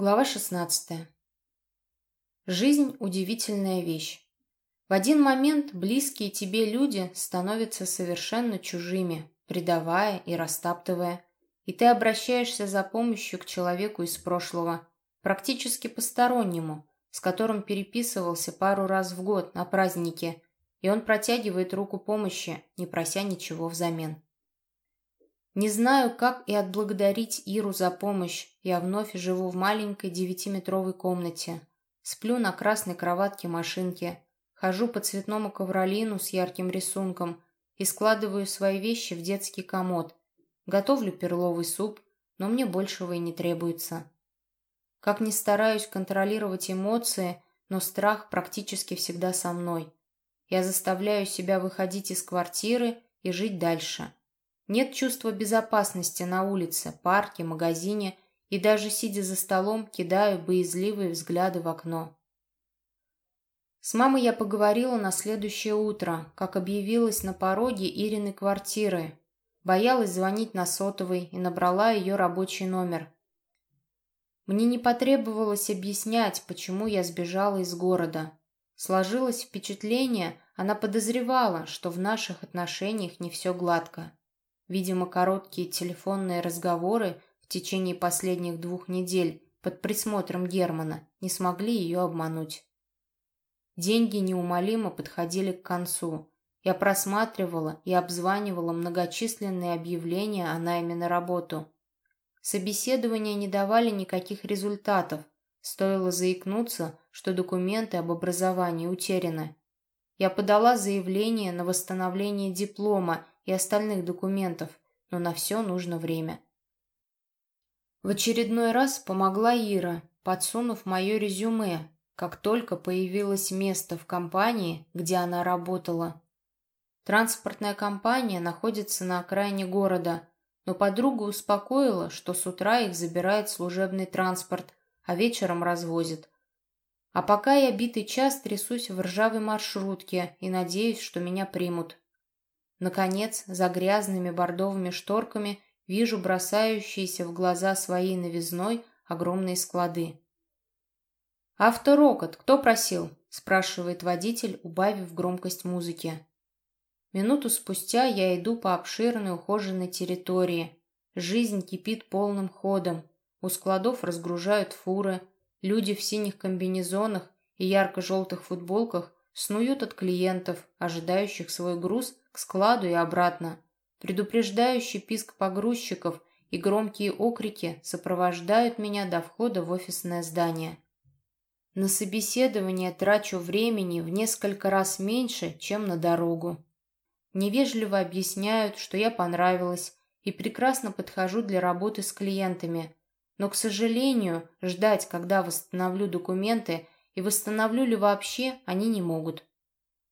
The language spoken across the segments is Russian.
Глава 16. Жизнь – удивительная вещь. В один момент близкие тебе люди становятся совершенно чужими, предавая и растаптывая, и ты обращаешься за помощью к человеку из прошлого, практически постороннему, с которым переписывался пару раз в год на празднике, и он протягивает руку помощи, не прося ничего взамен. Не знаю, как и отблагодарить Иру за помощь. Я вновь живу в маленькой девятиметровой комнате. Сплю на красной кроватке машинки. Хожу по цветному ковролину с ярким рисунком и складываю свои вещи в детский комод. Готовлю перловый суп, но мне большего и не требуется. Как ни стараюсь контролировать эмоции, но страх практически всегда со мной. Я заставляю себя выходить из квартиры и жить дальше. Нет чувства безопасности на улице, парке, магазине и даже сидя за столом, кидаю боязливые взгляды в окно. С мамой я поговорила на следующее утро, как объявилась на пороге Ириной квартиры. Боялась звонить на сотовый и набрала ее рабочий номер. Мне не потребовалось объяснять, почему я сбежала из города. Сложилось впечатление, она подозревала, что в наших отношениях не все гладко. Видимо, короткие телефонные разговоры в течение последних двух недель под присмотром Германа не смогли ее обмануть. Деньги неумолимо подходили к концу. Я просматривала и обзванивала многочисленные объявления о найме на работу. Собеседования не давали никаких результатов. Стоило заикнуться, что документы об образовании утеряны. Я подала заявление на восстановление диплома и остальных документов, но на все нужно время. В очередной раз помогла Ира, подсунув мое резюме, как только появилось место в компании, где она работала. Транспортная компания находится на окраине города, но подруга успокоила, что с утра их забирает служебный транспорт, а вечером развозит. А пока я битый час трясусь в ржавой маршрутке и надеюсь, что меня примут. Наконец, за грязными бордовыми шторками вижу бросающиеся в глаза своей новизной огромные склады. «Авторокот, кто просил?» – спрашивает водитель, убавив громкость музыки. Минуту спустя я иду по обширной ухоженной территории. Жизнь кипит полным ходом. У складов разгружают фуры. Люди в синих комбинезонах и ярко-желтых футболках снуют от клиентов, ожидающих свой груз к складу и обратно. Предупреждающий писк погрузчиков и громкие окрики сопровождают меня до входа в офисное здание. На собеседование трачу времени в несколько раз меньше, чем на дорогу. Невежливо объясняют, что я понравилась и прекрасно подхожу для работы с клиентами. Но, к сожалению, ждать, когда восстановлю документы и восстановлю ли вообще, они не могут.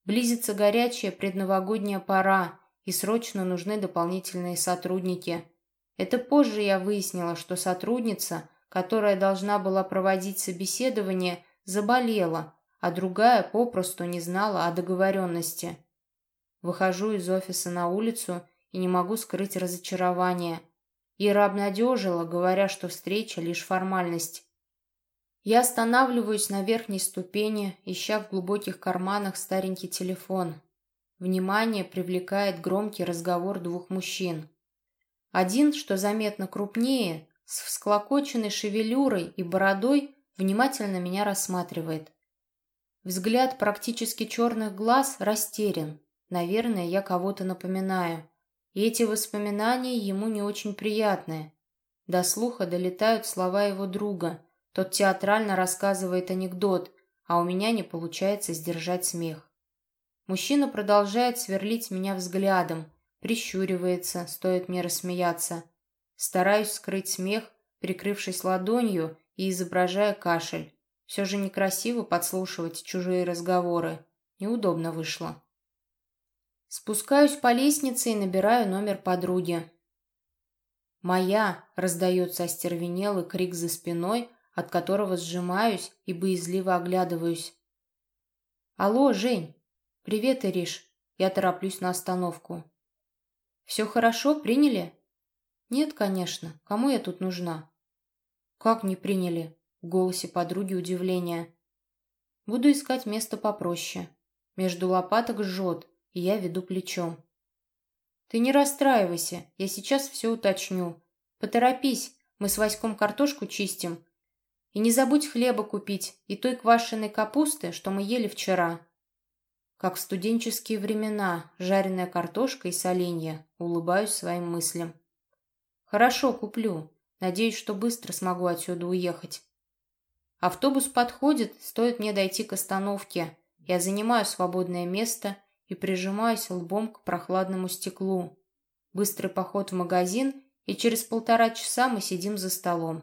Близится горячая предновогодняя пора, и срочно нужны дополнительные сотрудники. Это позже я выяснила, что сотрудница, которая должна была проводить собеседование, заболела, а другая попросту не знала о договоренности. Выхожу из офиса на улицу и не могу скрыть разочарование. Ира обнадежила, говоря, что встреча — лишь формальность. Я останавливаюсь на верхней ступени, ища в глубоких карманах старенький телефон. Внимание привлекает громкий разговор двух мужчин. Один, что заметно крупнее, с всклокоченной шевелюрой и бородой, внимательно меня рассматривает. Взгляд практически черных глаз растерян. Наверное, я кого-то напоминаю. И эти воспоминания ему не очень приятные. До слуха долетают слова его друга – тот театрально рассказывает анекдот, а у меня не получается сдержать смех. Мужчина продолжает сверлить меня взглядом, прищуривается, стоит мне рассмеяться. Стараюсь скрыть смех, прикрывшись ладонью и изображая кашель. Все же некрасиво подслушивать чужие разговоры. Неудобно вышло. Спускаюсь по лестнице и набираю номер подруги. «Моя!» — раздается остервенелый крик за спиной, от которого сжимаюсь и боязливо оглядываюсь. «Алло, Жень!» «Привет, Ириш!» Я тороплюсь на остановку. «Все хорошо? Приняли?» «Нет, конечно. Кому я тут нужна?» «Как не приняли?» В голосе подруги удивление. Буду искать место попроще. Между лопаток жжет, и я веду плечом. Ты не расстраивайся, я сейчас все уточню. Поторопись, мы с Васьком картошку чистим. И не забудь хлеба купить и той квашеной капусты, что мы ели вчера. Как в студенческие времена, жареная картошка и соленья, улыбаюсь своим мыслям. Хорошо, куплю. Надеюсь, что быстро смогу отсюда уехать. Автобус подходит, стоит мне дойти к остановке. Я занимаю свободное место и прижимаюсь лбом к прохладному стеклу. Быстрый поход в магазин, и через полтора часа мы сидим за столом.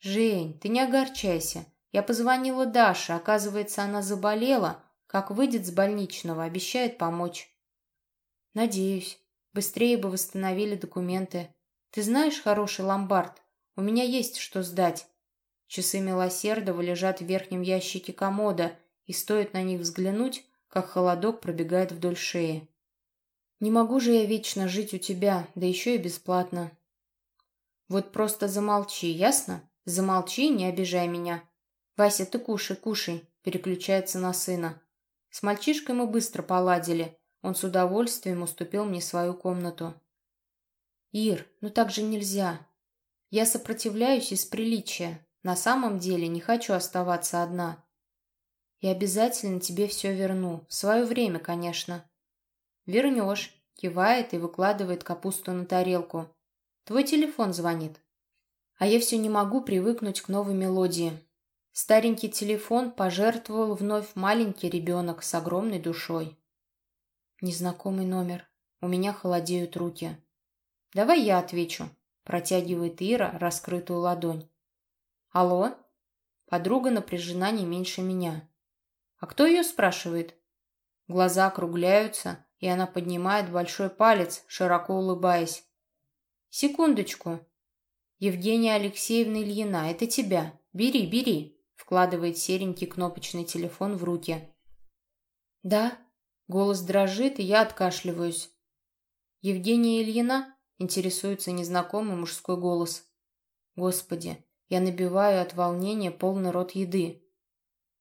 «Жень, ты не огорчайся. Я позвонила Даше, оказывается, она заболела, как выйдет с больничного, обещает помочь. Надеюсь. Быстрее бы восстановили документы. Ты знаешь хороший ломбард? У меня есть что сдать. Часы Милосердова лежат в верхнем ящике комода, и стоит на них взглянуть, как холодок пробегает вдоль шеи. Не могу же я вечно жить у тебя, да еще и бесплатно. Вот просто замолчи, ясно? Замолчи, не обижай меня. Вася, ты кушай, кушай, переключается на сына. С мальчишкой мы быстро поладили. Он с удовольствием уступил мне свою комнату. «Ир, ну так же нельзя. Я сопротивляюсь из приличия. На самом деле не хочу оставаться одна. И обязательно тебе все верну. В свое время, конечно». «Вернешь», — кивает и выкладывает капусту на тарелку. «Твой телефон звонит». А я все не могу привыкнуть к новой мелодии. Старенький телефон пожертвовал вновь маленький ребенок с огромной душой. Незнакомый номер. У меня холодеют руки. «Давай я отвечу», — протягивает Ира раскрытую ладонь. «Алло?» Подруга напряжена не меньше меня. «А кто ее спрашивает?» Глаза округляются, и она поднимает большой палец, широко улыбаясь. «Секундочку. Евгения Алексеевна Ильина, это тебя. Бери, бери» вкладывает серенький кнопочный телефон в руки. «Да?» Голос дрожит, и я откашливаюсь. «Евгения Ильина?» Интересуется незнакомый мужской голос. «Господи, я набиваю от волнения полный рот еды».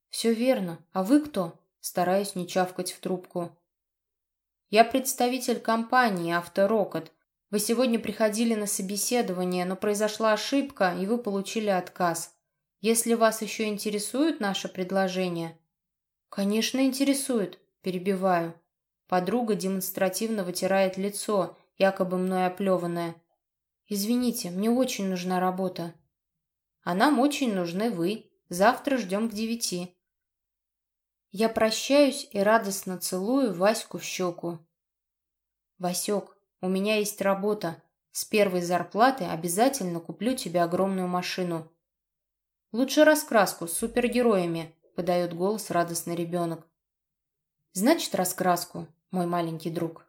«Все верно. А вы кто?» Стараюсь не чавкать в трубку. «Я представитель компании «Авторокот». Вы сегодня приходили на собеседование, но произошла ошибка, и вы получили отказ. Если вас еще интересует наше предложение...» «Конечно, интересует», — перебиваю. Подруга демонстративно вытирает лицо, якобы мной оплеванное. «Извините, мне очень нужна работа». «А нам очень нужны вы. Завтра ждем к девяти». Я прощаюсь и радостно целую Ваську в щеку. «Васек, у меня есть работа. С первой зарплаты обязательно куплю тебе огромную машину. Лучше раскраску с супергероями, подает голос радостный ребенок. Значит, раскраску, мой маленький друг.